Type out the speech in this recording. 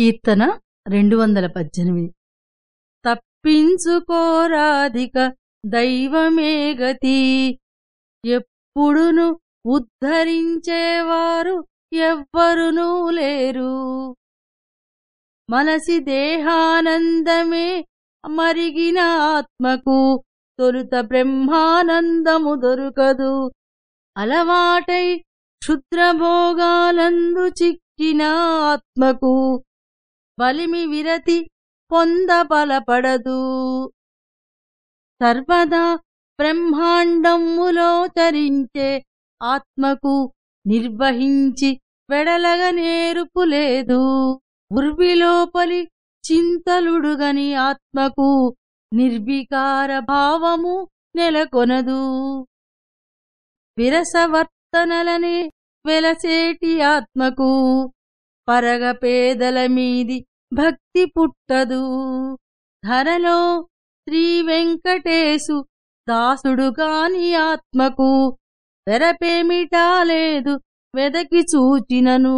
కీర్తన రెండు వందల పద్దెనిమిది. తప్పించుకోరాధిక దైవమే గతి. ఎప్పుడును ఉద్ధరించేవారు ఎవ్వరునూ లేరు. మనసి దేహానందమే మరిగిన ఆత్మకు తొలుత బ్రహ్మానందము దొరకదు. అలవాటై క్షుద్రభోగాలందు చిక్కిన ఆత్మకు బలిమి విరతి పొందబలపడదు సర్వదా బ్రహ్మాండములో తరించే ఆత్మకు నిర్వహించి వెడలగ నేర్పు లేదు. ఉర్విలోపలి చింతలుడుగని ఆత్మకు నిర్వికార భావము నెలకొనదు. విరసవర్తనలనే వెలసేటి ఆత్మకు పరగ పేదల మీది భక్తి పుట్టదు. ధరలో శ్రీ వెంకటేశు దాసుడు కాని ఆత్మకు తెరపేమిటా లేదు వెదకి చూచినను